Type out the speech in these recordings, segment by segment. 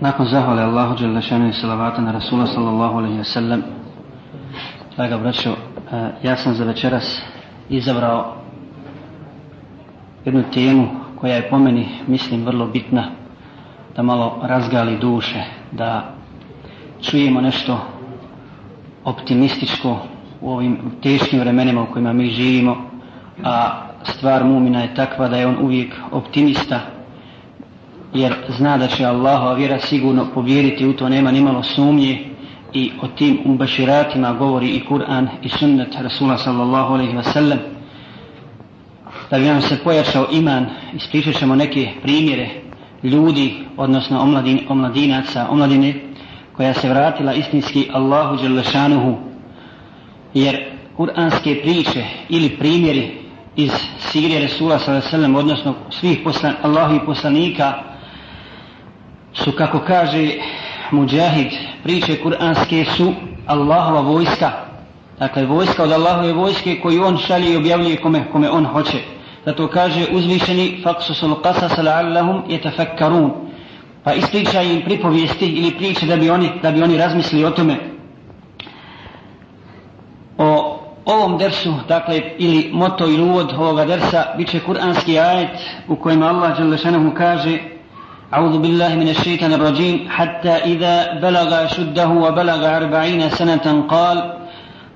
Nakon zahvale Allahu Đelešanu i salavata na Rasula sallallahu alaihi wa sallam, draga braćo, e, ja sam za večeras izabrao jednu temu koja je po meni, mislim, vrlo bitna da malo razgali duše, da čujemo nešto optimističko u ovim teškim vremenima u kojima mi živimo, a stvar mumina je takva da je on uvijek optimista, jer zna da će Allahova vjera sigurno povjeriti u to nema ni malo sumnje. I o tim umbaširatima govori i Kur'an i sunnet Rasula sallallahu alaihi wa sallam. Da bi nam se pojačao iman ispričat ćemo neke primjere ljudi odnosno omladin, omladinaca omladine koja se vratila istinski Allahu Đelešanuhu jer kuranske priče ili primjeri iz Sirije Resula sallallahu alaihi wa sallam odnosno svih poslan, Allahovih poslanika su kako kaže Mujahid priče kuranske su Allahova vojska. Dakle vojska od Allahove vojske koju on šalje i objavljuje kome, kome on hoće. Zato kaže uzvišeni faksusul qasas la'allahum yatafakkarun. Pa ispriča im pripovijesti ili priče da bi oni da bi oni razmislili o tome. O ovom dersu dakle ili moto ili uvod ovoga dersa biće kuranski ajet u kojem Allah dželle kaže أعوذ بالله من الشيطان الرجيم. حتى إذا بلغ شده وبلغ أربعين سنة قال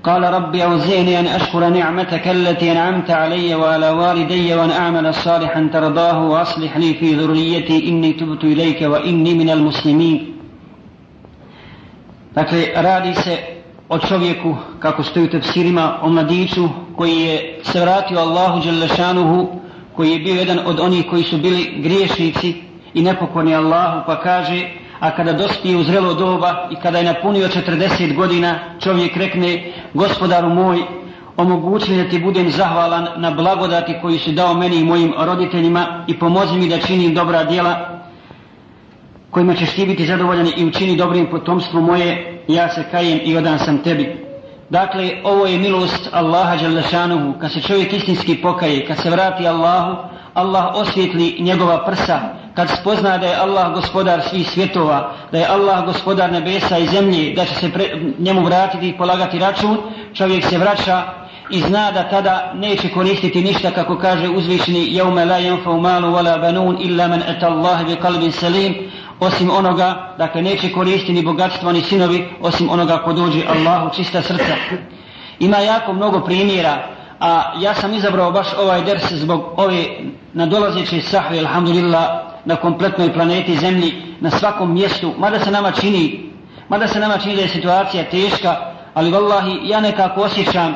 قال رب أوزعني أن أشكر نعمتك التي أنعمت علي وعلى والدي وأن أعمل صالحا ترضاه وأصلح لي في ذريتي. إني تبت إليك وإني من المسلمين. Dakle, radi se o čovjeku, kako stoji u tefsirima, o mladiću koji je se vratio Allahu Đelešanuhu, koji je bio jedan od onih koji su bili griješnici, i nepokorni Allahu pa kaže a kada dospije u zrelo doba i kada je napunio 40 godina čovjek rekne gospodaru moj omogući da ti budem zahvalan na blagodati koju si dao meni i mojim roditeljima i pomozi mi da činim dobra djela kojima ćeš ti biti zadovoljan i učini dobrim potomstvo moje ja se kajem i odan sam tebi. Dakle ovo je milost Allaha Đalešanuhu kad se čovjek istinski pokaje kad se vrati Allahu Allah osvjetli njegova prsa kad spozna da je Allah gospodar svih svjetova, da je Allah gospodar nebesa i zemlje, da će se pre, njemu vratiti i polagati račun, čovjek se vraća i zna da tada neće koristiti ništa kako kaže uzvišeni jaume la jenfau malu wala banun illa man ata Allah bi kalbin salim osim onoga, dakle neće koristiti ni bogatstvo ni sinovi osim onoga ko dođe Allahu čista srca. Ima jako mnogo primjera a ja sam izabrao baš ovaj ders zbog ove nadolazeće sahve, alhamdulillah, na kompletnoj planeti Zemlji, na svakom mjestu, mada se nama čini, mada se nama čini da je situacija teška, ali vallahi, ja nekako osjećam,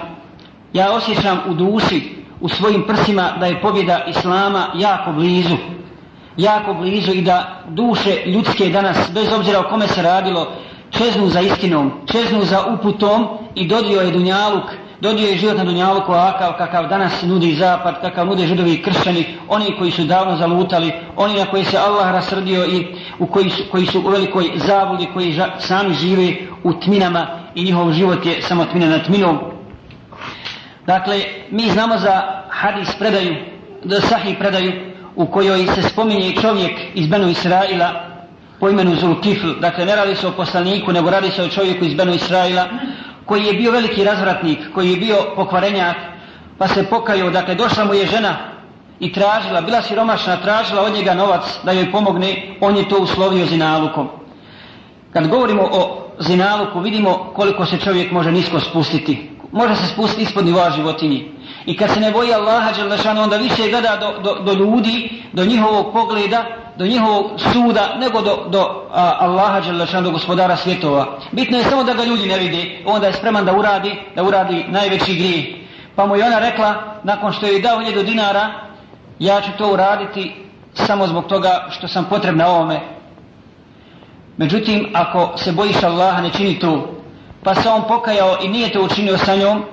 ja osjećam u duši, u svojim prsima, da je pobjeda Islama jako blizu, jako blizu i da duše ljudske danas, bez obzira o kome se radilo, čeznu za istinom, čeznu za uputom i dodio je Dunjaluk, dodio je život na Dunjaluku ovakav kakav danas nudi zapad, kakav nude židovi i kršćani, oni koji su davno zalutali, oni na koji se Allah rasrdio i u koji su, koji su u velikoj zavodi, koji ža, sami žive u tminama i njihov život je samo tmina na tminom. Dakle, mi znamo za hadis predaju, da sahih predaju, u kojoj se spominje čovjek iz Benu Israila, po imenu Zulkifl, dakle ne radi se o poslaniku, nego radi se o čovjeku iz Benu Israila, koji je bio veliki razvratnik, koji je bio pokvarenjak, pa se pokajao, dakle došla mu je žena i tražila, bila siromašna, tražila od njega novac da joj pomogne, on je to uslovio zinalukom. Kad govorimo o zinaluku, vidimo koliko se čovjek može nisko spustiti. Može se spustiti ispod nivoa životinji. I kad se ne boji Allaha, onda više gleda do, do, do ljudi, do njihovog pogleda, do njihovog suda nego do, do a, Allaha Đelešanu, do gospodara svjetova. Bitno je samo da ga ljudi ne vidi, onda je spreman da uradi, da uradi najveći grijeh. Pa mu je ona rekla, nakon što je dao njedo dinara, ja ću to uraditi samo zbog toga što sam potrebna ovome. Međutim, ako se bojiš Allaha, ne čini to. Pa se on pokajao i nije to učinio sa njom,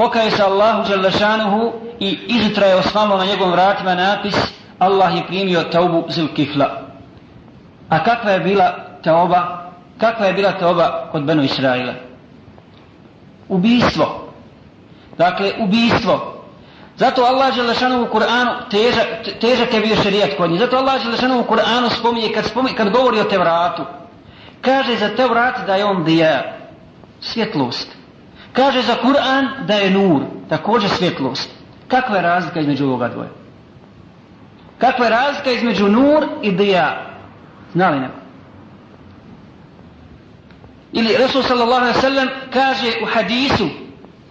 pokaje se Allahu Đelešanuhu i izutra je osvalo na njegovom vratima napis Allah je primio taubu Zulkifla. A kakva je bila tauba? Kakva je bila tauba kod Benu Israila? Ubijstvo. Dakle, ubijstvo. Zato Allah je lešano u Kur'anu težak, težak je bio šerijat kod njih. Zato Allah je lešano u Kur'anu spominje kad, spominje, kad govori o Tevratu. vratu Kaže za Tevrat da je on dija, svjetlost. Kaže za Kur'an da je nur, također svjetlost. Kakva je razlika između ovoga dvoje? Kakva je razlika između nur i dija? Zna li neko? Ili Resul sallallahu alaihi sallam kaže u hadisu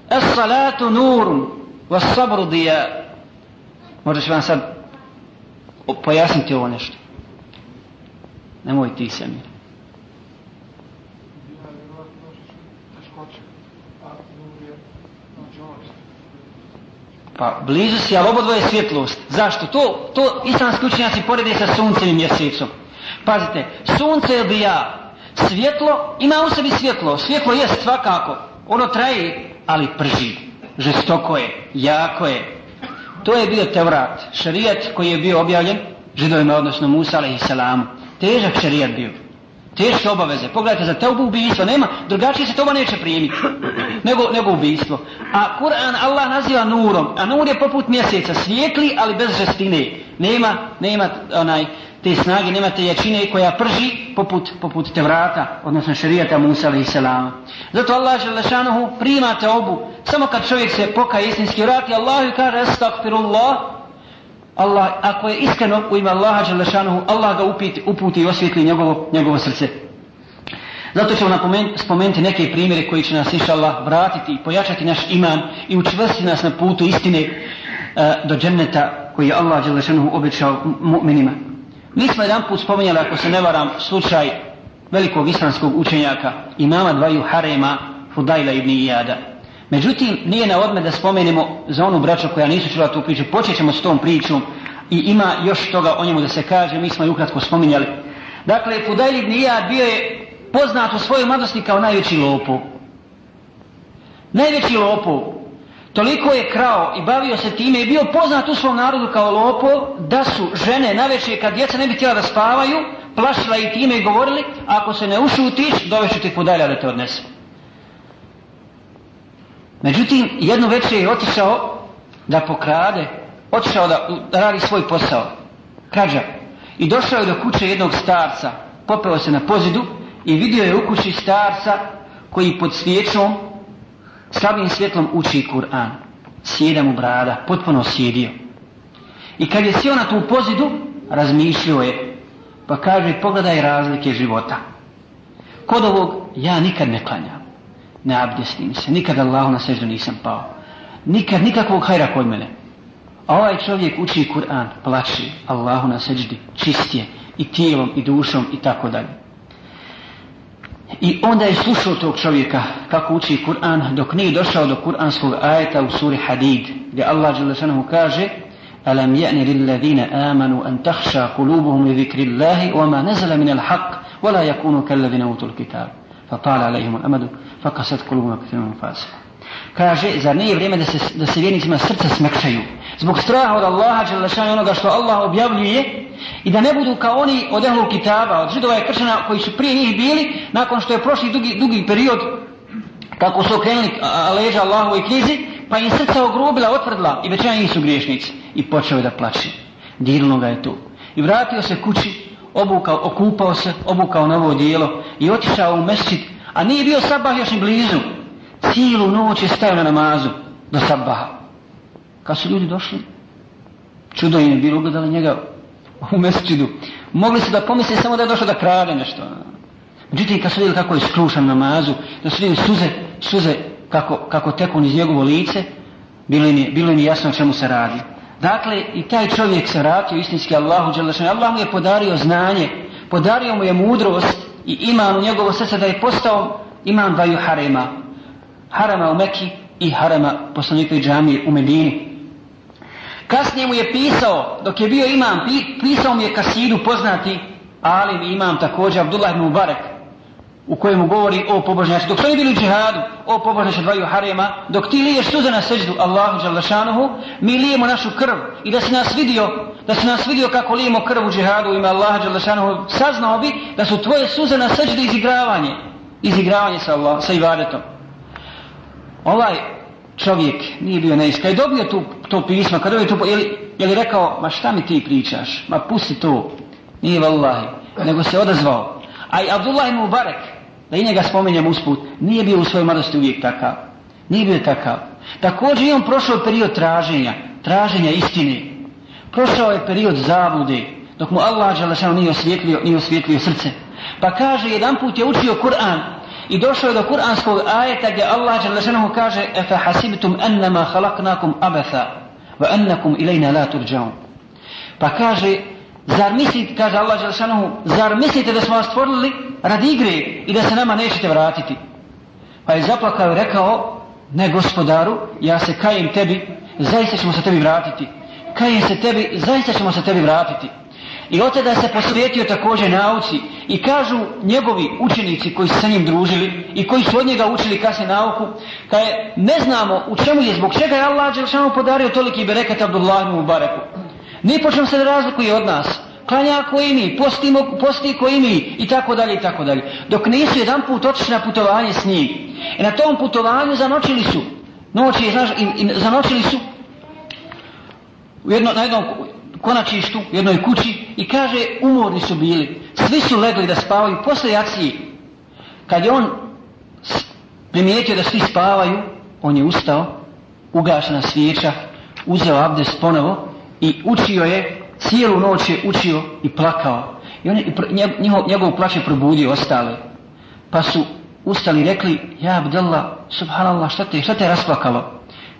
Es salatu nurun was sabru dija. Možda ću vam sad pojasniti ovo nešto. Nemoj ti se mi. Pa blizu si, ali obo svjetlost. Zašto? To, to islamski učenjaci porede sa suncem i mjesecom. Pazite, sunce je bija, svjetlo, ima u sebi svjetlo. Svjetlo je svakako, ono traje, ali prži. Žestoko je, jako je. To je bio Tevrat, šarijat koji je bio objavljen židovima, odnosno Musa, ali i salamu. Težak šarijat bio teške obaveze. Pogledajte, za teubu ubijstvo nema, drugačije se toba neće primiti nego, nego ubijstvo. A Kur'an Allah naziva nurom, a nur je poput mjeseca, svijetli, ali bez žestine. Nema, nema onaj, te snage, nema te jačine koja prži poput, poput te vrata, odnosno šerijata Musa alaih salama. Zato Allah Želešanohu prima te obu, samo kad čovjek se pokaje istinski vrati, Allah ju kaže, astagfirullah, Allah, ako je iskreno u ime Allaha Đelešanuhu, Allah ga upiti, uputi i osvjetli njegovo, njegovo srce. Zato ćemo spomenuti neke primjere koji će nas, inšallah vratiti i pojačati naš iman i učvrstiti nas na putu istine uh, do dženneta koji je Allah Đelešanuhu obećao mu'minima. Mi smo jedan put spomenjali, ako se ne varam, slučaj velikog islamskog učenjaka, imama dvaju harema, Fudajla ibn Iyada. Međutim, nije na odme da spomenemo za onu braću koja nisu čula tu priču, počet ćemo s tom pričom i ima još toga o njemu da se kaže, mi smo ju ukratko spominjali. Dakle, Fudajl ibn Iyad bio je poznat u svojoj mladosti kao najveći lopov. Najveći lopov. Toliko je krao i bavio se time i bio poznat u svom narodu kao lopov da su žene na večer kad djeca ne bi htjela da spavaju, plašila i time i govorili, ako se ne ušutiš, doveću ti podalja da te odnesu. Međutim, jedno večer je otišao da pokrade, otišao da, da radi svoj posao, krađa. I došao je do kuće jednog starca, popeo se na pozidu i vidio je u kući starca koji pod svjećom slabim svjetlom uči Kur'an. Sjeda mu brada, potpuno sjedio. I kad je sjeo na tu pozidu, razmišljio je, pa kaže, pogledaj razlike života. Kod ovog ja nikad ne klanjam ne abdestim se, nikad Allahu na seždu nisam pao. Nikad nikakvog hajra kod mene. A ovaj čovjek uči Kur'an, plači Allahu na seždi, čistije i tijelom i dušom i tako dalje. I onda je slušao tog čovjeka kako uči Kur'an dok nije došao do kur'anskog ajeta u suri Hadid gdje Allah Đelešanohu kaže ألم يأن للذين آمنوا أن تخشى قلوبهم لذكر الله وما نزل من الحق ولا يكونوا كالذين أوتوا الكتاب فطال عليهم الأمد fakasat kulubuna kathirun fasika. Kaže, zar nije vrijeme da se, da se vjernicima srca smekšaju? Zbog straha od Allaha, Đelešanu onoga što Allah objavljuje, i da ne budu kao oni od ehlul kitaba, od židova i kršana koji su prije njih bili, nakon što je prošli dugi, dugi period, kako su okrenuli Allahu Allahovoj knjizi, pa im srca ogrubila, otvrdla i većina njih su griješnici. I počeo je da plaći. Dirno ga je tu. I vratio se kući, obukao, okupao se, obukao novo dijelo i otišao u mesčit A nije bio sabah još ni blizu. Cijelu noć je stajao na namazu do sabaha. Kad su ljudi došli, čudo im je bilo ugledali njega u mesčidu. Mogli su da pomisli samo da je došao da krade nešto. Međutim, kad su vidjeli kako je skrušan namazu, da su vidjeli suze, suze kako, kako teku iz njegovo lice, bilo im, je, bilo im je jasno o čemu se radi. Dakle, i taj čovjek se vratio istinski Allahu, Allah mu je podario znanje, podario mu je mudrost, i iman u njegovo srce da je postao iman dvaju harema. Harema u Meki i harema poslanikove džamije u Medini. Kasnije mu je pisao, dok je bio imam, pisao mu je kasidu poznati Alim imam također Abdullah ibn Mubarak u kojemu govori o pobožnjači. Dok su oni bili u džihadu, o pobožnjači dvaju harema, dok ti liješ suze na seđdu Allahu Đalešanuhu, mi lijemo našu krv i da si nas vidio, da si nas vidio kako lijemo krv u džihadu ime Allaha Đalešanuhu, saznao bi da su tvoje suze na seđdu izigravanje, izigravanje sa, Allah, sa ibadetom. Ovaj čovjek nije bio neisk. Kad je dobio tu, to pismo, kad je tu, je li, je li rekao, ma šta mi ti pričaš, ma pusti to, nije vallahi, nego se odazvao, A i Abdullah ibn Mubarak, da i njega spominjem usput, nije bio u svojoj mladosti uvijek takav. Nije bio takav. Također je on prošao period traženja, traženja istine. Prošao je period zabude, dok mu Allah Đalešanu nije osvjetlio, nije osvjetlio srce. Pa kaže, jedan put je učio Kur'an i došao je do kur'anskog ajeta gdje Allah Đalešanu kaže Efe hasibtum ennama halaknakum abetha wa ennakum ilajna la turđaun. Pa kaže, zar mislite, kaže Allah Đalešanu, zar mislite da smo vas stvorili radi igre i da se nama nećete vratiti? Pa je zaplakao i rekao, ne gospodaru, ja se kajem tebi, zaista ćemo se tebi vratiti. Kajem se tebi, zaista ćemo se tebi vratiti. I od tada se posvetio također nauci i kažu njegovi učenici koji su sa njim družili i koji su od njega učili kasnije nauku, kada ne znamo u čemu je, zbog čega je Allah Đelšanu podario toliki bereket Abdullah ibn Mubareku. Ni po čem se ne razlikuje od nas. Klanja koji mi, postimo, posti koji mi i tako dalje i tako dalje. Dok nisu jedan put otišli na putovanje s njim. I na tom putovanju zanočili su. Noći, znaš, i, i zanočili su u jedno, na jednom konačištu, u jednoj kući i kaže umorni su bili. Svi su legli da spavaju posle jacije. Kad je on primijetio da svi spavaju, on je ustao, ugašena svijeća, uzeo abdest ponovo i učio je, cijelu noć je učio i plakao. I on je, njegov, njegov plać je probudio ostale. Pa su ustali i rekli, ja Abdallah, subhanallah, šta te, šta te rasplakalo?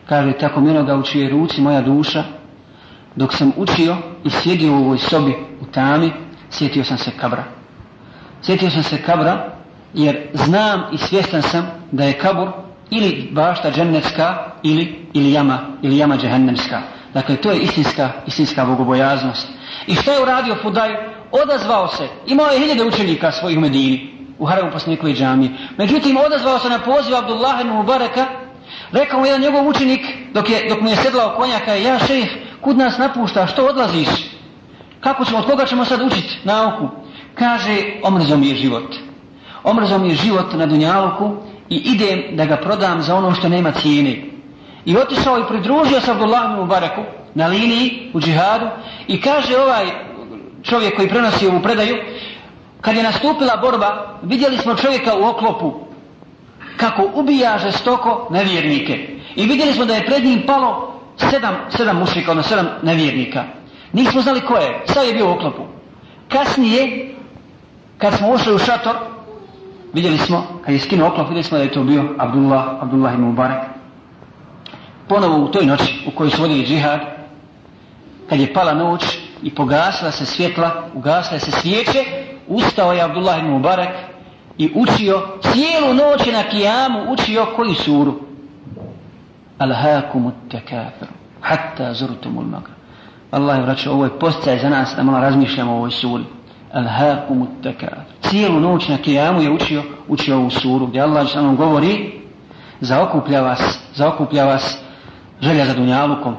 Kaže, tako mi onoga u čije ruci moja duša, dok sam učio i sjedio u ovoj sobi u tami, sjetio sam se kabra. Sjetio sam se kabra jer znam i svjestan sam da je kabur ili bašta džennetska ili, ili jama ili jama džehennemska. Dakle, to je istinska, istinska bogobojaznost. I što je uradio Fudaj? Odazvao se. Imao je hiljade učenika svojih u Medini, u Haramu poslanikove džami. Međutim, odazvao se na poziv Abdullah ibn Mubareka, rekao mu jedan njegov učenik, dok, je, dok mu je sedlao konjaka, ja šejh, kud nas napušta, što odlaziš? Kako ćemo, od koga ćemo sad učiti nauku? Kaže, omrzo mi je život. Omrzo mi je život na Dunjaluku i idem da ga prodam za ono što nema cijene. I otišao i pridružio se Abdullah Mubaraku na liniji u džihadu i kaže ovaj čovjek koji prenosi ovu predaju, kad je nastupila borba, vidjeli smo čovjeka u oklopu kako ubija žestoko nevjernike. I vidjeli smo da je pred njim palo sedam, sedam mušika, ono sedam nevjernika. Nismo znali ko je, sad je bio u oklopu. Kasnije, kad smo ušli u šator, vidjeli smo, kad je skinuo oklop, vidjeli smo da je to bio Abdullah, Abdullah ibn Mubarak. Ponovo u toj noći u kojoj su vodili džihad, kad je pala noć i pogasila se svjetla, ugasila se svijeće, ustao je Abdullah ibn Mubarak i učio cijelu noć na kijamu, učio koji suru? Alhaakum at-takafur hatta zurtumul maqam Allah je vraćao ovo je postaj za nas da malo razmišljamo o ovoj suri. Alhaakum at-takafur cijelu noć na kijamu je učio učio ovu suru gdje Allah je nam govori zaokuplja vas zaokuplja vas želja za dunjalukom.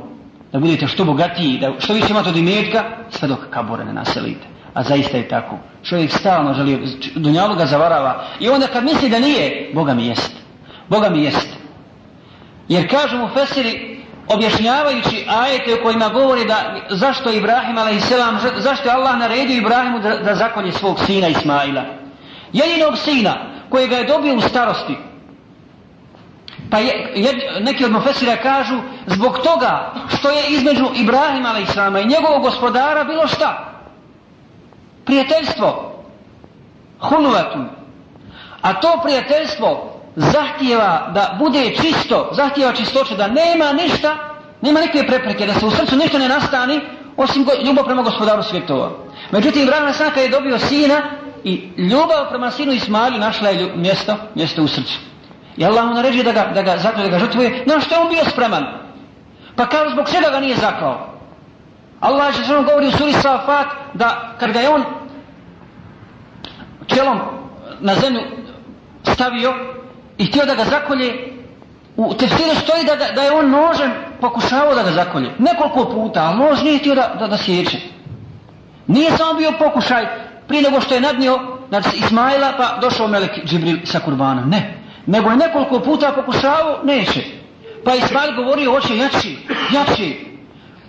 Da budete što bogatiji da što više imate od imetka sve dok kabore ne naselite. A zaista je tako. Čovjek stalno želi dunjalu ga zavarava. I onda kad misli da nije Boga mi jest. Boga mi jest. Jer kažu mu Fesiri, objašnjavajući ajete u kojima govori da zašto Ibrahim a.s. zašto je Allah naredio Ibrahimu da, da zakonje svog sina Ismaila. Jedinog sina kojega je dobio u starosti. Pa je, jed, neki od Mufesira kažu zbog toga što je između Ibrahima a.s. i njegovog gospodara bilo šta? Prijateljstvo. Hunuvatu. A to prijateljstvo zahtijeva da bude čisto, zahtijeva čistoće, da nema ništa, nema nikakve prepreke, da se u srcu ništa ne nastani, osim go, ljubav prema gospodaru svjetova. Međutim, Ibrahim Sanka je dobio sina i ljubav prema sinu Ismailu našla je mjesto, mjesto u srcu. I Allah mu naređuje da ga, da ga zaklju, da ga žrtvuje, na što je on bio spreman? Pa kao zbog čega ga nije zaklao? Allah je što govori u suri Safat da kad ga je on čelom na zemlju stavio, i htio da ga zakolje u tefsiru stoji da, da, da je on nožem pokušavao da ga zakolje. Nekoliko puta, a nož nije htio da, da, da sjeće nije samo bio pokušaj prije nego što je nadnio znači, Ismaila pa došao Melek Džibril sa kurbanom, ne nego je nekoliko puta pokušavao, neće. Pa Ismail govorio hoće jači jači.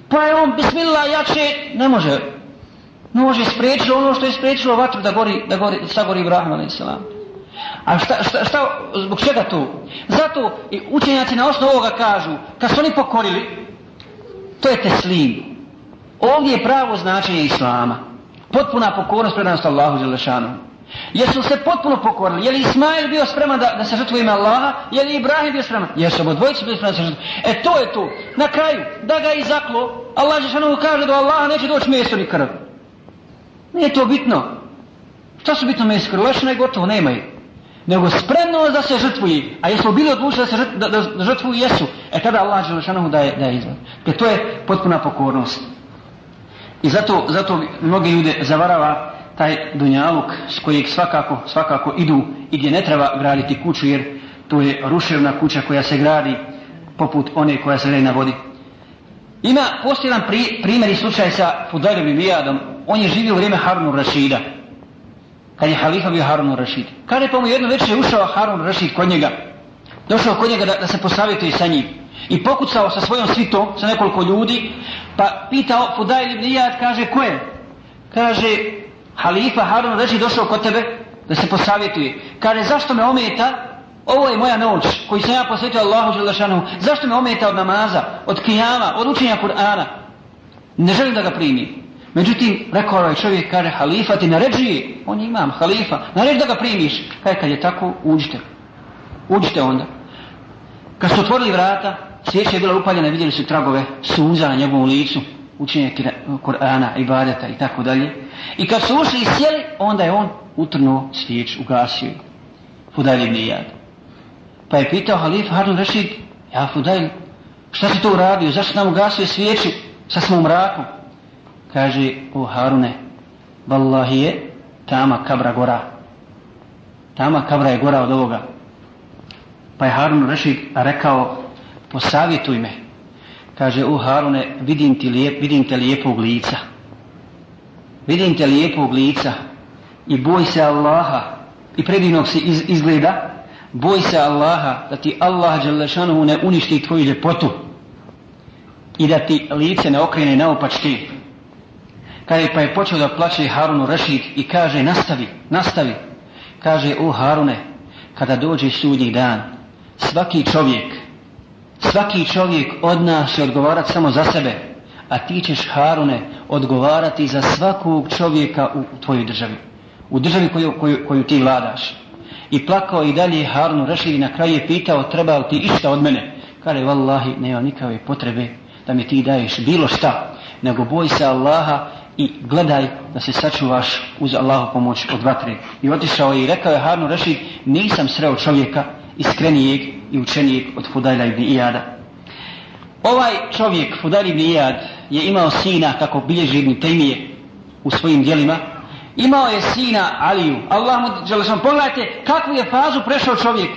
Pa je on bismillah jače, ne može. Nož je spriječilo ono što je spriječilo vatru da gori, da gori, da sagori Ibrahim a.s. A šta, šta, šta, zbog čega tu? Zato i učenjaci na osnovu ovoga kažu, kad su oni pokorili, to je teslim. Ovdje je pravo značenje Islama. Potpuna pokornost predanost Allahu Đelešanu. Jesu se potpuno pokorili? Je li Ismail bio spreman da, da se žrtvu ime Allaha? Je li Ibrahim bio spreman? Jesu obo dvojice bili spreman da se žrtvu? E to je to. Na kraju, da ga i zaklo, Allah Đelešanu kaže da Allaha neće doći mjesto ni krv. Nije to bitno. Šta su bitno mjesto krv? Lešina je gotovo, nemaju. Nego spremno da se žrtvuje. A jesu bili odlučili da se žrtvuju, da, da žrtvuju? Jesu. E tada Allah Đelešanu daje, daje da je izvan. Dakle, to je potpuna pokornost. I zato, zato mnogi ljude zavarava taj dunjaluk s kojeg svakako, svakako idu i gdje ne treba graditi kuću jer to je ruševna kuća koja se gradi poput one koja se gradi na vodi. Ima posljedan pri, primjer i slučaj sa Fudajrom i Vijadom. On je živio u vrijeme Harunu Rašida. Kad je halifa bio Harunu Rašid. Kada je pa mu jedno večer ušao Harun Rašid kod njega. Došao kod njega da, da se posavjetuje sa njim. I pokucao sa svojom svitom, sa nekoliko ljudi, pa pitao Fudajl ibn Iyad, kaže, ko je? Kaže, halifa Harun Rashid došao kod tebe da se posavjetuje. Kaže, zašto me ometa? Ovo je moja noć koju sam ja posvetio Allahu Đelešanu. Zašto me ometa od namaza, od kijama, od učenja Kur'ana? Ne želim da ga primim. Međutim, rekao ovaj čovjek, kaže, halifa ti naređuje, on je imam, halifa, naređi da ga primiš. Kaj kad je tako, uđite. Uđite onda. Kad su otvorili vrata, svijeća je bila upaljena, vidjeli su tragove suza na njegovom licu, učenje Kur'ana, ibadeta i tako dalje. I kad su ušli i sjeli, onda je on utrnuo svijeć, ugasio je. Fudajl ibn Iyad. Pa je pitao halif Harun Rashid, ja Fudajl, šta si to uradio, zašto nam ugasio svijeću sa u mraku. Kaže, o Harune, vallahi je tama kabra gora. Tama kabra je gora od ovoga. Pa je Harun Rashid rekao, posavjetuj me. Kaže, o Harune, vidim, ti lijep, vidim te lijepog lica. Vidim te lijepog lica i boj se Allaha i predivnog se iz, izgleda, boj se Allaha da ti Allah Đalešanohu ne uništi tvoju ljepotu i da ti lice ne okrene naopačke. Kaže, pa je počeo da plaće Harunu Rashid i kaže, nastavi, nastavi. Kaže, o Harune, kada dođe sudnji dan, svaki čovjek, svaki čovjek od nas će odgovarati samo za sebe, a ti ćeš Harune odgovarati za svakog čovjeka u tvojoj državi. U državi koju, koju, koju ti vladaš. I plakao i dalje Harunu Rashid i na kraju je pitao, treba li ti išta od mene? Kaže, vallahi, nema nikakve potrebe da mi ti daješ bilo šta, nego boj se Allaha i gledaj da se sačuvaš uz Allahu pomoć od vatre. I otišao je i rekao je Harnu Rešid, nisam sreo čovjeka iskrenijeg i učenijeg od Fudajla ibn Iyada. Ovaj čovjek, Fudajl ibn Iyad, je imao sina, kako bilježi ibn Tejmije u svojim dijelima, imao je sina Aliju. Allah mu, želešan, pogledajte kakvu je fazu prešao čovjek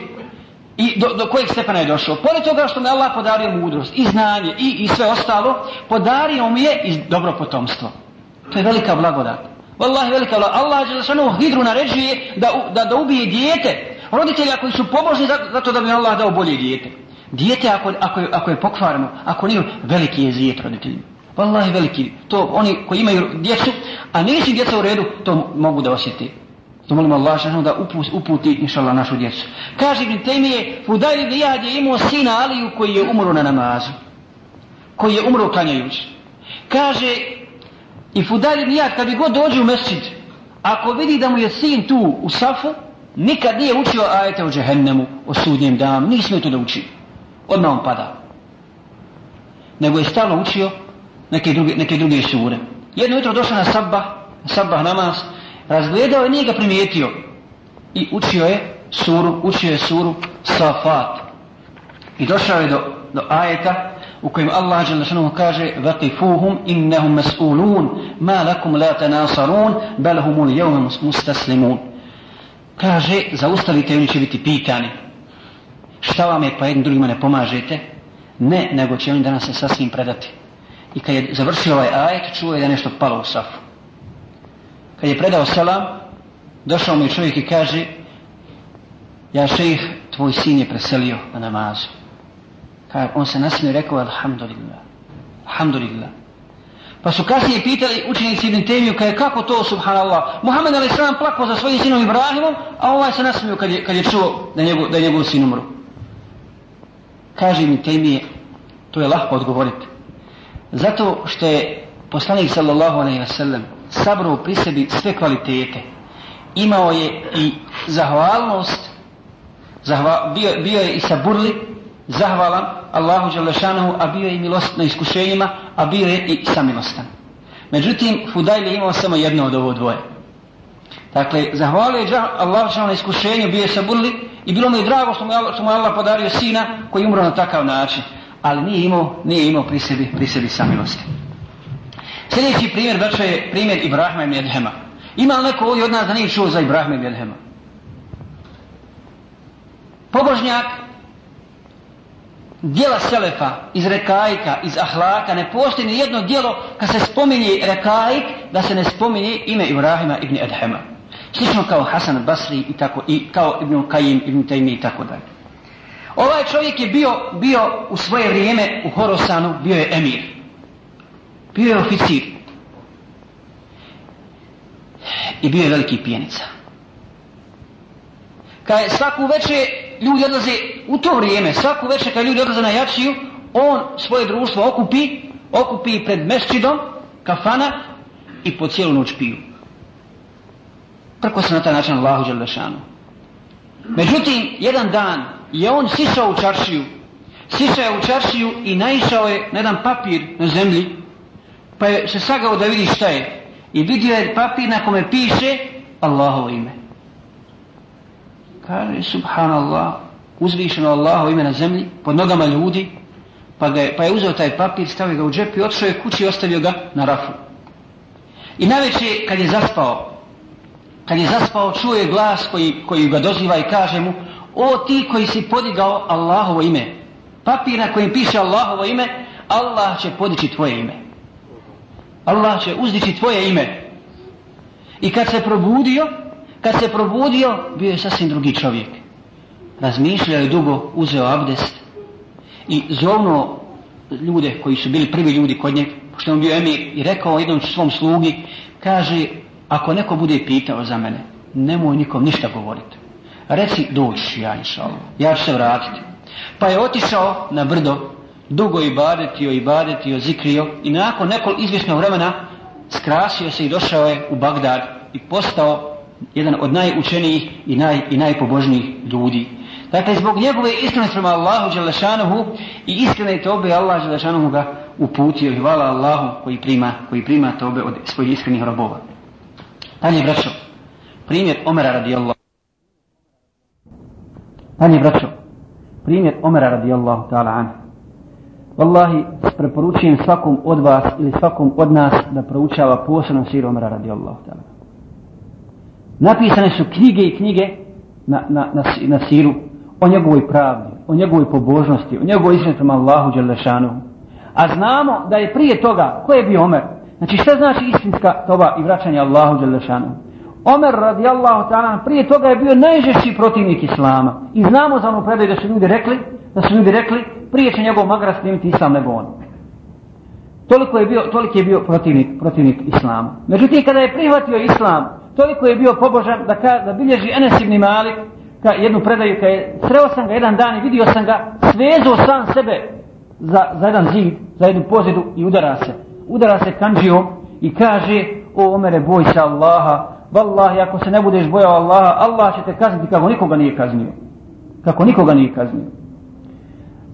i do, do kojeg stepena je došao. Pored toga što mu Allah podario mudrost i znanje i, i sve ostalo, podario mu je i dobro potomstvo. To je velika blagodat. Wallahi velika blagodat. Allah je za hidru naređuje da, da, da ubije dijete. Roditelja koji su pobožni zato da bi Allah dao bolje dijete. Dijete ako, ako, je, ako je pokvarno, ako nije, veliki je zijet roditeljima. Wallahi veliki. To oni koji imaju djecu, a nisu djeca u redu, to mogu da osjeti. To molimo Allah što da uputi, uputi inšallah našu djecu. Kaže Ibn Taymije, Fudaj ibn Iyad je imao sina Aliju koji je umro na namazu. Koji je umro klanjajući. Kaže, I Fudajl ibn Iyad kad bi god dođe u mesčid, ako vidi da mu je sin tu u safu, nikad nije učio ajete o džehennemu, o sudnjem danu, nije smio to da uči. Odmah on pada. Nego je stalno učio neke druge, neke druge sure. Jedno jutro došao na sabah, na sabah namaz, razgledao je, nije ga primijetio. I učio je suru, učio je suru Safat. I došao je do, do ajeta u kojem Allah dželle šanu kaže vaqifuhum innahum mas'ulun ma lakum la tanasarun bal hum al-yawma mustaslimun. Kaže zaustavite oni će biti pitani. Šta vam je pa jednim drugima ne pomažete? Ne nego će oni danas se sasvim predati. I kad je završio ovaj ajet čuo je da nešto palo u safu. Kad je predao selam došao mi čovjek i kaže ja šejh tvoj sin je preselio na namazu. Kaže, on se nasmio i rekao, alhamdulillah, alhamdulillah. Pa su kasnije pitali učenici Ibn Temiju kaj kako to subhanallah. Muhammed a.s. Plakao za svojim sinom Ibrahimom, a ovaj se nasmio kad je, kad je čuo da, njegov, da je njegov sin umro. Kaže Ibn Temije, to je lahko odgovoriti. Zato što je poslanik sallallahu alaihi wa sallam sabrao pri sebi sve kvalitete. Imao je i zahvalnost, zahva, bio, bio je i saburli, zahvalan Allahu Đalešanohu, a bio je i milost na iskušenjima, a bio je i samilostan. Međutim, Fudajl je imao samo jedno od ovo dvoje. Dakle, zahvalio je Allah na iskušenju, bio je saburli i bilo mu je drago što mu, što mu Allah podario sina koji umro na takav način. Ali nije imao, nije imao pri sebi, pri sebi samilosti. Sljedeći primjer, braćo, je primjer Ibrahima i Medhema. Ima li neko ovdje od nas da nije čuo za Ibrahima i Medhema? Pobožnjak, djela Selefa, iz Rekajka, iz Ahlaka, ne postoji ni jedno djelo kad se spominje Rekajk, da se ne spominje ime Ibrahima ibn Edhema. Slično kao Hasan Basri i tako, i kao Ibn Kajim, Ibn Taymi i tako dalje. Ovaj čovjek je bio, bio u svoje vrijeme u Horosanu, bio je emir. Bio je oficir. I bio je veliki pijenica. Kad je svaku večer ljudi odlaze u to vrijeme, svaku večer kad ljudi odlaze na jačiju, on svoje društvo okupi, okupi pred mešćidom, kafana i po cijelu noć piju. Prko se na taj način Allahu Đalešanu. Međutim, jedan dan je on sišao u čaršiju, sišao je u čaršiju i naišao je na jedan papir na zemlji, pa je se sagao da vidi šta je. I vidio je papir na kome piše Allahovo ime. Kaže, subhanallah, uzvišeno Allahovo ime na zemlji, pod nogama ljudi, pa, ga je, pa je uzeo taj papir, stavio ga u džep i otišao je kući i ostavio ga na rafu. I najveće, kad je zaspao, kad je zaspao, čuo je glas koji, koji ga doziva i kaže mu, o ti koji si podigao Allahovo ime, papir na kojem piše Allahovo ime, Allah će podići tvoje ime. Allah će uzdići tvoje ime. I kad se probudio, kad se probudio, bio je sasvim drugi čovjek. Razmišljao je dugo, uzeo abdest i zovno ljude koji su bili prvi ljudi kod njega, pošto on bio emir, i rekao jednom svom slugi, kaže, ako neko bude pitao za mene, nemoj nikom ništa govoriti. Reci, doći ja, inša ja ću se vratiti. Pa je otišao na brdo, dugo i badetio i badetio, zikrio i nakon nekog izvjesnog vremena skrasio se i došao je u Bagdad i postao jedan od najučenijih i, naj, i najpobožnijih ljudi. Dakle, zbog njegove iskrene prema Allahu Đelešanuhu i iskrene tobe Allah Đelešanuhu ga uputio i hvala Allahu koji prima, koji prima tobe od svojih iskrenih robova. Dalje, braćo, primjer Omera radijallahu. Dalje, braćo, primjer Omera radijallahu ta'ala anhu. Wallahi, preporučujem svakom od vas ili svakom od nas da proučava posebno sir Omera radijallahu ta'ala. Napisane su knjige i knjige na, na, na, na siru o njegovoj pravdi, o njegovoj pobožnosti, o njegovoj istinu Allahu Đelešanu. A znamo da je prije toga, ko je bio Omer? Znači šta znači istinska toba i vraćanje Allahu Đelešanu? Omer radijallahu ta'ala prije toga je bio najžešći protivnik Islama. I znamo za onu predaju da su ljudi rekli, da su ljudi rekli, prije će njegov magra snimiti Islam nego on. Toliko je bio, toliko je bio protivnik, protivnik Islama. Međutim, kada je prihvatio Islam, toliko je bio pobožan da, ka, da bilježi Enes ibn Malik, ka jednu predaju, kada je, sreo sam ga jedan dan i vidio sam ga, svezo sam sebe za, za jedan zid, za jednu pozidu i udara se. Udara se kanđijom i kaže, o Omere, boj se Allaha, vallahi, ako se ne budeš bojao Allaha, Allah će te kazniti kako nikoga nije kaznio. Kako nikoga nije kaznio.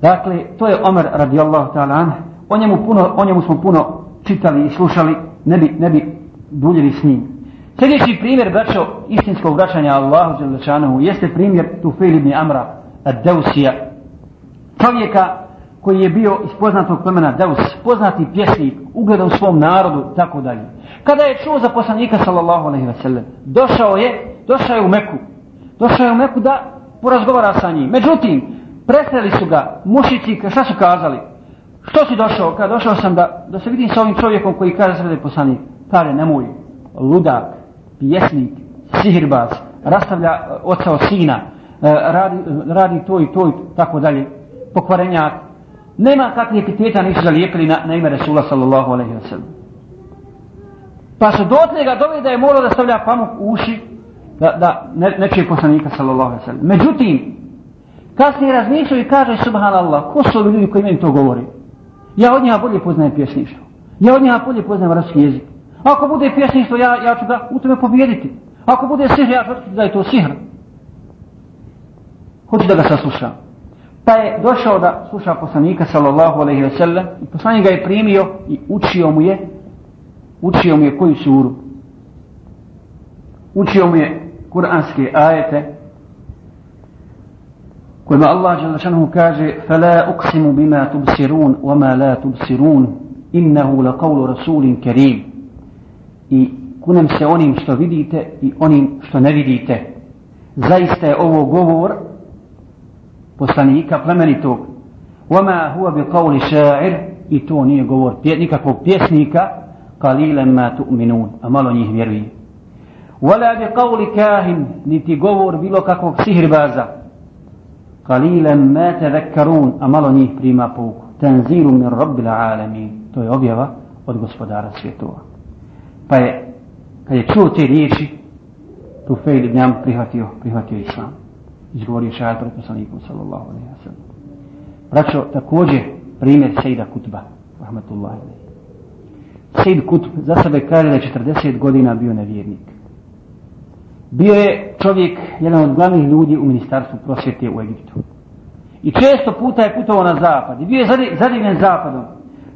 Dakle, to je Omer radijallahu ta'ala. O njemu, puno, o njemu smo puno čitali i slušali, ne bi, ne bi duljili s njim. Sljedeći primjer, braćo, istinskog vraćanja Allahu Đelešanohu, jeste primjer Tufel ibn Amra, Deusija, čovjeka koji je bio iz poznatog plemena Deus, poznati pjesnik, ugleda u svom narodu, tako dalje. Kada je čuo za poslanika, sallallahu alaihi ve sellem, došao je, došao je u Meku, došao je u Meku da porazgovara sa njim. Međutim, presreli su ga mušici, šta su kazali? Što si došao? Kada došao sam da, da se vidim sa ovim čovjekom koji kaže sve poslanik. Kaže, nemoj, ludak, pjesnik, sihirbaz, rastavlja oca od sina, e, radi, radi to i to i tako dalje, pokvarenjak. Nema kakve epiteta nisu zalijepili na, na ime Resula sallallahu alaihi wa sallam. Pa su dotle ga doveli da je morao da stavlja pamuk u uši da, da ne, ne čuje poslanika sallallahu alaihi sallam. Međutim, kasnije razmišljaju i kaže subhanallah, ko su ovi ljudi koji meni to govori? Ja od njega bolje poznajem pjesništvo. Ja od njega bolje poznajem arabski jezik. Ako bude pjesništvo, ja, ja ću ga u tome pobijediti. Ako bude sihr, ja ću da je to sihr. Hoću da ga saslušam. Pa je došao da sluša poslanika sallallahu alaihi wa sallam i poslanik ga je primio i učio mu je učio mu je koju suru učio mu je kuranske ajete kojima Allah žele šanhu kaže فَلَا أُقْسِمُ بِمَا تُبْسِرُونَ وَمَا لَا تُبْسِرُونَ إِنَّهُ لَقَوْلُ رَسُولٍ كَرِيمٍ i kunem se onim što vidite i onim što ne vidite zaista je ovo govor poslanika plemenitog وَمَا هُوَ بِقَوْلِ شَاعِرٍ i to nije govor nikakvog pjesnika قَلِيلًا مَا تُؤْمِنُونَ a malo njih vjeruje وَلَا بِقَوْلِ كَاهِنٍ niti govor bilo kakvog sihirbaza قَلِيلًا مَا تَذَكَّرُونَ a malo njih prima pouku تَنْزِيلٌ مِنْ رَبِّ الْعَالَمِينَ to je objava od gospodara svjetova pa je kad je čuo te riječi tu fejl ibn Amr prihvatio, prihvatio islam. Izgovorio šajat pred poslanikom sallallahu alaihi wa sallam. Braćo također primjer Sejda Kutba rahmatullahi sejd Kutb za sebe kaže da je 40 godina bio nevjernik. Bio je čovjek jedan od glavnih ljudi u ministarstvu prosvjete u Egiptu. I često puta je putovao na zapad. I bio je zadivljen zapadom.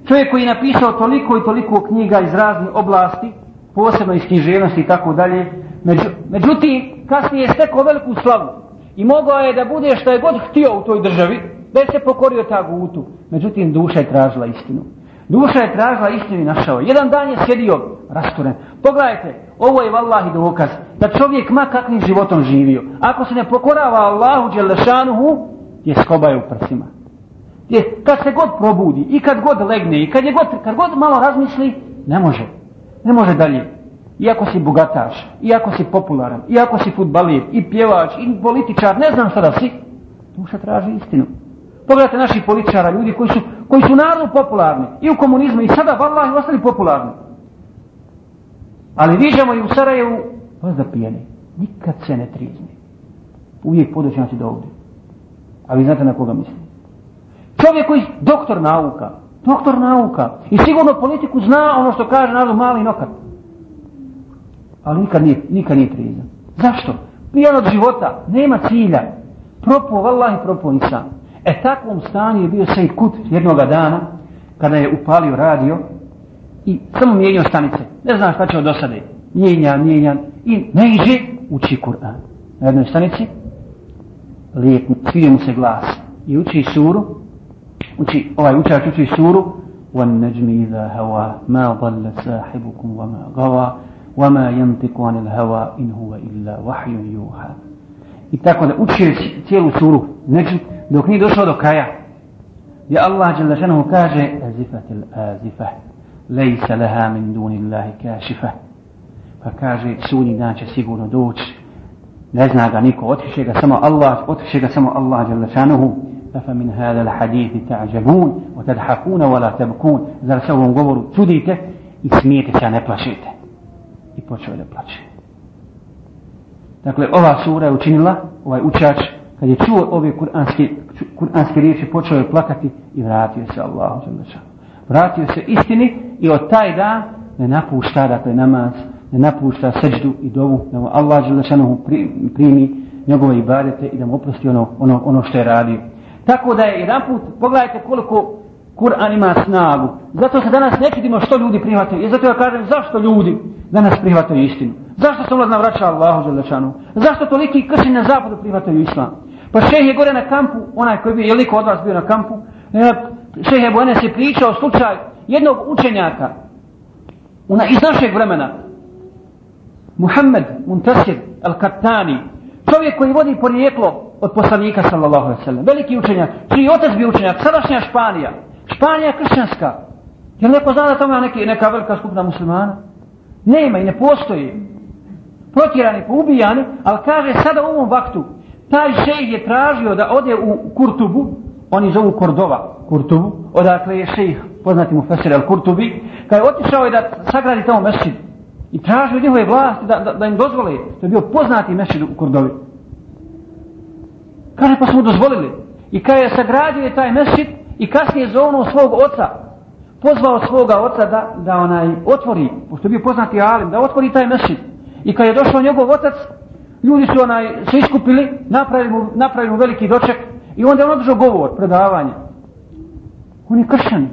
Čovjek koji je napisao toliko i toliko knjiga iz raznih oblasti posebno iz književnosti i tako dalje. Među, međutim, kasnije je stekao veliku slavu i mogao je da bude što je god htio u toj državi, da je se pokorio ta gutu. Međutim, duša je tražila istinu. Duša je tražila istinu i našao. Jedan dan je sjedio rasturen. Pogledajte, ovo je vallahi dokaz da čovjek ma kakvim životom živio. Ako se ne pokorava Allahu Đelešanuhu, je skobaju u prsima. Je, kad se god probudi i kad god legne i kad, je god, kad god malo razmisli, ne može ne može dalje. Iako si bogataš, iako si popularan, iako si futbalir, i pjevač, i političar, ne znam šta da si, duša traži istinu. Pogledajte naših političara, ljudi koji su, koji su narodno popularni, i u komunizmu, i sada, vallaha, i ostali popularni. Ali viđamo i u Sarajevu, vas da pijeni, nikad se ne trizni. Uvijek podoćnjaci do ovdje. A vi znate na koga mislim. Čovjek koji je doktor nauka, doktor nauka i sigurno politiku zna ono što kaže narod mali nokat. Ali nikad nije, nikad nije prizan. Zašto? Pijan od života, nema cilja. Propo, vallahi propo nisam. E takvom stanju je bio Sejid Kut jednog dana, kada je upalio radio i samo mijenio stanice. Ne znam šta će od osade. Mijenja, mijenja i ne uči Kur'an. Na jednoj stanici lijep, svidio mu se glas i uči suru uči, ovaj učač uči suru وَالنَّجْمِ إِذَا هَوَى مَا ضَلَّ سَاحِبُكُمْ وَمَا غَوَى وَمَا يَنْتِقُ عَنِ الْهَوَى إِنْ هُوَ إِلَّا وَحْيٌ يُوحَى I tako da uči cijelu suru, znači dok nije došao do kraja, gdje Allah šanuhu kaže أَزِفَةِ الْآزِفَةِ لَيْسَ لَهَا مِنْ دُونِ اللَّهِ كَاشِفَةِ Pa kaže, sudnji dan će sigurno doći, ne zna ga niko, otiše ga samo Allah, otiše ga samo Allah šanuhu, أفمن هذا الحديث تعجبون وتضحكون ولا تبكون زر se ovom govoru čudite i smijete se, a ne plašite. I počeo da plače. Dakle, ova sura je učinila, ovaj učač, kad je čuo ove kuranske, kuranske riječi, počeo je plakati i vratio se Allahu Vratio se istini i od taj dan ne napušta, dakle, namaz, ne napušta seđdu i dovu, da mu Allah primi njegove ibadete i da mu oprosti ono, ono, ono što je radio. Tako da je jedan put, pogledajte koliko Kur'an ima snagu. Zato se danas ne čudimo što ljudi prihvataju. I zato ja kažem zašto ljudi danas prihvataju istinu. Zašto se ulazna vraća Allahu Đelešanu? Zašto toliki krši na zapadu prihvataju islam? Pa šeh je gore na kampu, onaj koji je bio, je liko od vas bio na kampu, e, šeh je Buenes je pričao slučaj jednog učenjaka una, iz našeg vremena. Muhammed Muntasir Al-Kattani, čovjek koji vodi porijeklo od poslanika sallallahu alejhi ve sellem. Veliki učenjak, čiji otac bio učenjak, sadašnja Španija. Španija je kršćanska. Jel neko zna da tamo neki, neka velika skupina muslimana? Nema i ne postoji. Protjerani, poubijani, ali kaže sada u ovom vaktu, taj šejh je tražio da ode u Kurtubu, oni zovu Kordova, Kurtubu, odakle je šejh, poznati mu Fesir al-Kurtubi, kada je otišao je da sagradi tamo mesčid. I tražio njihove vlasti da, da, da im dozvole. To je bio poznati mešćid u Kordovi. Kaže pa smo dozvolili. I kada je sagradio taj mesjid i kasnije zovnuo svog oca, pozvao svoga oca da, da onaj otvori, pošto je bio poznati alim, da otvori taj mesjid. I kada je došao njegov otac, ljudi su onaj se iskupili, napravili mu, napravili mu veliki doček i onda je on održao govor, predavanje. On je kršan.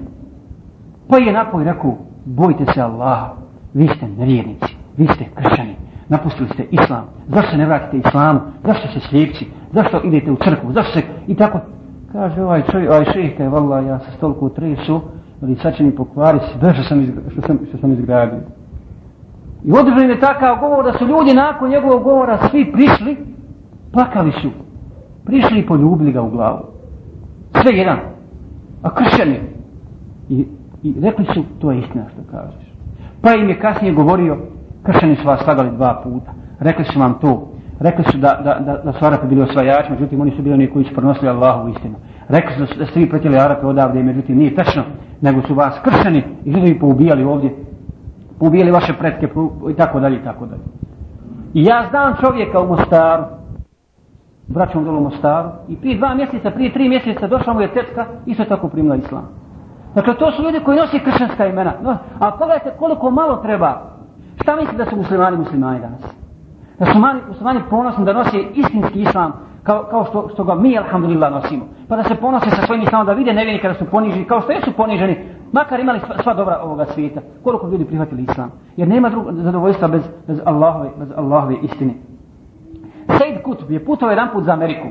Pa je napoj rekao, bojte se Allaha, vi ste nevjernici, vi ste kršani, napustili ste islam, zašto se ne vratite islamu, zašto se slijepci, zašto idete u crkvu, zašto se, i tako, kaže ovaj čovjek, ovaj šejh, kaj valla, ja se stoliko tresu, ali sad će mi pokvariti sve što sam, što sam, što sam izgradio. I održan je takav govor da su ljudi nakon njegovog govora svi prišli, plakali su, prišli i poljubili ga u glavu. Sve jedan. A kršćani. I, I rekli su, to je istina što kažeš. Pa im je kasnije govorio, kršćani su vas slagali dva puta. Rekli su vam to. Rekli su da, da, da, da su Arapi bili osvajači, međutim oni su bili oni koji su pronosili Allahu istinu. Rekli su da ste vi pretjeli Arape odavde, međutim nije tačno, nego su vas kršćani i židovi poubijali ovdje poubijali vaše pretke i tako dalje i tako dalje. I ja znam čovjeka u Mostaru, braćom dolu u Mostaru, i prije dva mjeseca, prije tri mjeseca došla mu je tetka, isto tako primila islam. Dakle, to su ljudi koji nosi kršćanska imena. No, a pogledajte koliko malo treba. Šta misli da su muslimani muslimani danas? Da su mani, muslimani ponosni da nosi istinski islam, kao, kao što, što ga mi, alhamdulillah, nosimo. Pa da se ponose sa svojim islamom, da vide nevjenika da su poniženi, kao što jesu poniženi, makar imali sva, sva dobra ovoga svijeta. Koliko ljudi prihvatili islam? Jer nema drugog zadovoljstva bez, bez, Allahove, bez Allahove istine. Said Kutb je putao jedan put za Ameriku.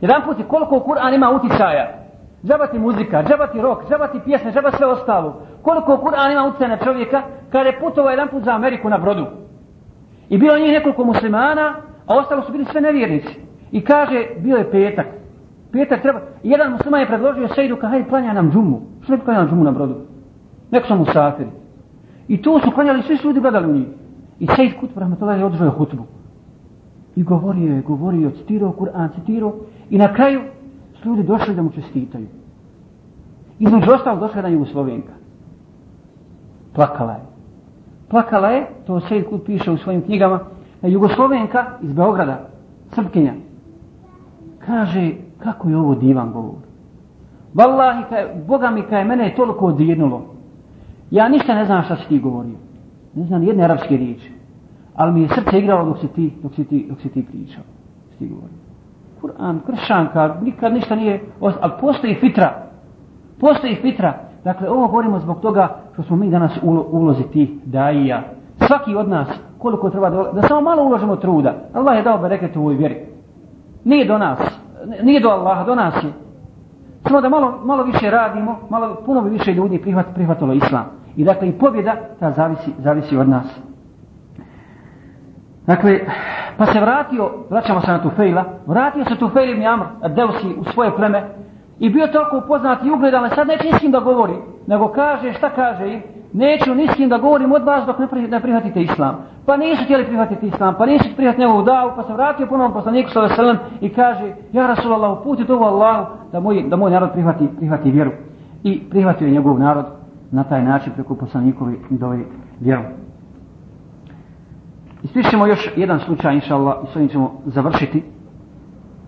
Jedan put je koliko Kur'an ima uticaja. Džabati muzika, džabati rok, džabati pjesme, džaba sve ostalo. Koliko Kur'an ima uticaja na čovjeka kada je putovao jedan put za Ameriku na brodu. I bilo njih nekoliko muslimana, a ostalo su bili sve nevjernici. I kaže, bio je petak. Petak treba, jedan musliman je predložio Sejdu, ka hajde klanja nam džumu. Što ne klanja nam džumu na brodu? Neko sam u. I tu su klanjali, svi su ljudi gledali u njih. I Sejd Kutb, rahmatullahi, je održao hutbu. I govorio je, govorio, citirao Kur'an, citirao. I na kraju su ljudi došli da mu čestitaju. Između ostalog došla jedna Jugoslovenka. Plakala je. Plakala je, to Sejd Kut piše u svojim knjigama, Jugoslovenka iz Beograda, Srpkinja, kaže, kako je ovo divan govor. Wallahi, kaj, Boga mi kaj mene je toliko odjednulo. Ja ništa ne znam šta si ti govorio. Ne znam jedne arapske riječi. Ali mi je srce igralo dok si ti, dok si ti, dok si ti pričao. Si ti govorio. Kur'an, kršanka, nikad ništa nije, ali postoji fitra. Postoji fitra. Dakle, ovo govorimo zbog toga što smo mi danas ulo, ulozi ti daija. Svaki od nas, koliko treba da, da samo malo uložimo truda. Allah je dao bereket u ovoj vjeri. Nije do nas, nije do Allaha, do nas je. Samo da malo, malo više radimo, malo, puno bi više ljudi prihvat, prihvatilo islam. I dakle, i pobjeda, ta zavisi, zavisi od nas. Dakle, pa se vratio, vraćamo se na Tufejla, vratio se Tufejl ibn Amr, Deusi, u svoje pleme, i bio toliko upoznat i ugledan, ali sad neće s kim da govori, nego kaže, šta kaže im, neću ni s kim da govorim od vas dok ne prihvatite islam. Pa nisu htjeli prihvatiti islam, pa nisu prihvatiti njegovu davu, pa se vratio ponovno poslaniku sa veselem i kaže, ja Rasulallah, uputi to Allahu da moj, da moj narod prihvati, prihvati vjeru. I prihvatio je njegov narod na taj način preko poslanikovi dove vjeru. Ispišemo još jedan slučaj, inša Allah, i s ovim ćemo završiti.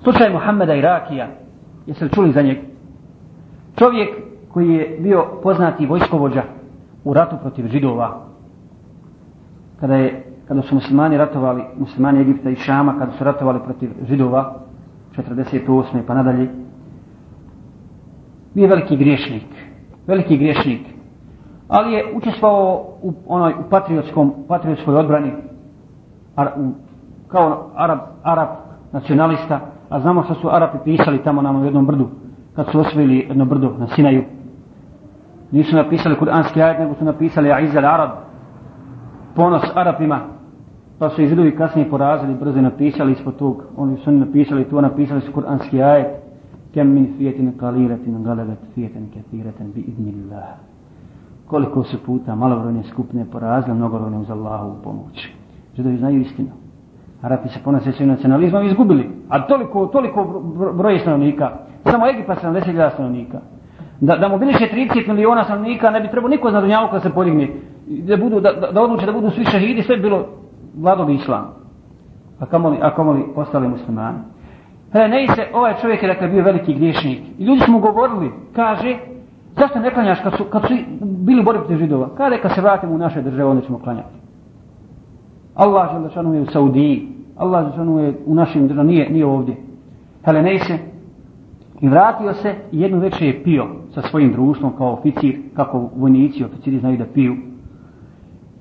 Slučaj Muhammeda Irakija. Jeste li čuli za njeg? Čovjek koji je bio poznati vojskovođa u ratu protiv židova. Kada je kada su muslimani ratovali, muslimani Egipta i Šama, kada su ratovali protiv židova, 48. pa nadalje, bio je veliki griješnik. Veliki griješnik. Ali je učestvovao u onoj u patriotskom, patriotskoj odbrani, kao Arab, Arab nacionalista, a znamo što su Arapi pisali tamo na jednom brdu, kad su osvojili jedno brdo na Sinaju. Nisu napisali kuranski ajet, nego su napisali Aizel Arab, ponos Arapima, pa su izredovi kasnije porazili, brzo je napisali ispod tog, oni su napisali to, napisali su kuranski ajet, kem min fijetin kaliratin galevet fijetin kathiratin bi idnillah. Koliko su puta malobrojne skupne porazile, mnogobrojne uz Allahovu pomoći. Židovi znaju istinu. Arapi se ponose svojim nacionalizmom izgubili. A toliko, toliko broje stanovnika. Samo Egipat 70.000 stanovnika. Da, da mu biliše 30 miliona stanovnika, ne bi trebao niko na Dunjavu da se podigne. da, budu, da, da, odluče da budu svi šahidi, sve bilo vladovi islam. A kamoli, a kamoli postali muslimani. Hele, ne se, ovaj čovjek je dakle bio veliki griješnik. I ljudi su mu govorili, kaže, zašto ne klanjaš kad su, kad su bili borbi protiv židova? Kada je kad se vratimo u naše države, onda ćemo klanjati. Allah je je u Saudiji. Allah je u našim državama, nije, nije ovdje. Helenejše I vratio se i jednu večer je pio sa svojim društvom kao oficir, kako vojnici, oficiri znaju da piju.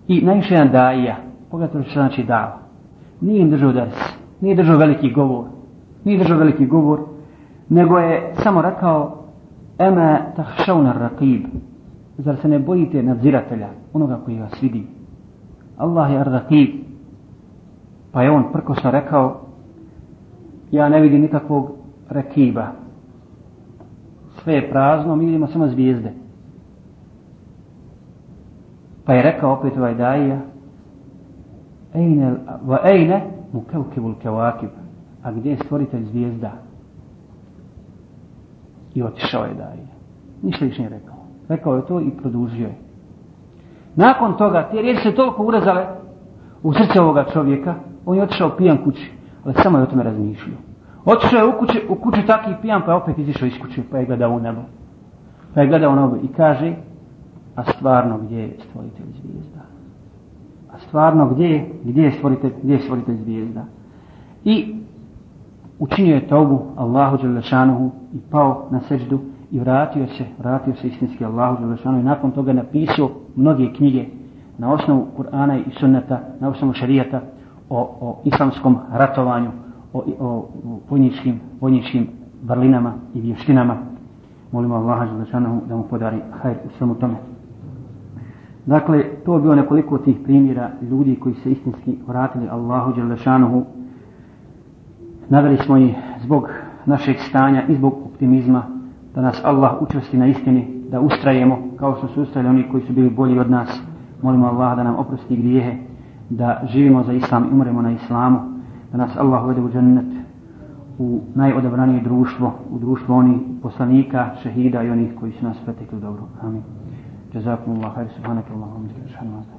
I najviše jedan daija, pogledajte što znači dava. Nije im držao dars, nije držao veliki govor, nije držao veliki govor, nego je samo rekao Ema tahšavna rakib, zar se ne bojite nadziratelja, onoga koji vas vidi. Allah je rakib. Pa je on prkosno rekao, ja ne vidim nikakvog rakiba, sve je prazno, mi vidimo samo zvijezde. Pa je rekao opet ovaj daija, Ejne, va ejne, mu kevkevul kevakib, a gdje je stvoritelj zvijezda? I otišao je daija. Ništa više nije rekao. Rekao je to i produžio je. Nakon toga, te riječi se toliko urezale u srce ovoga čovjeka, on je otišao pijan kući, ali samo je o tome razmišljio. Otišao je u kući, u kući takvi pijan, pa je opet izišao iz kuće, pa je gledao u nebo. Pa je gledao u nebo i kaže, a stvarno gdje je stvoritelj zvijezda? A stvarno gdje je, gdje je stvoritelj, gdje je stvoritelj zvijezda? I učinio je tobu Allahu Đelešanuhu i pao na seždu i vratio se, vratio se istinski Allahu Đelešanu i nakon toga napisao mnoge knjige na osnovu Kur'ana i sunneta, na osnovu šarijata o, o islamskom ratovanju, o, o vojničkim, vojničkim vrlinama i vještinama. Molimo Allaha Đelešanu da mu podari hajr u svemu tome. Dakle, to je bilo nekoliko tih primjera ljudi koji se istinski vratili Allahu Želešanohu. Naveli smo ih zbog našeg stanja i zbog optimizma da nas Allah učvrsti na istini, da ustrajemo kao što su ustrajali oni koji su bili bolji od nas. Molimo Allah da nam oprosti grijehe, da živimo za Islam i umremo na Islamu da nas Allah uvede u džennet u najodabranije društvo, u društvo onih poslanika, šehida i onih koji su nas pretekli dobro. Amin. Jazakumullah, hajde subhanakallahu, wa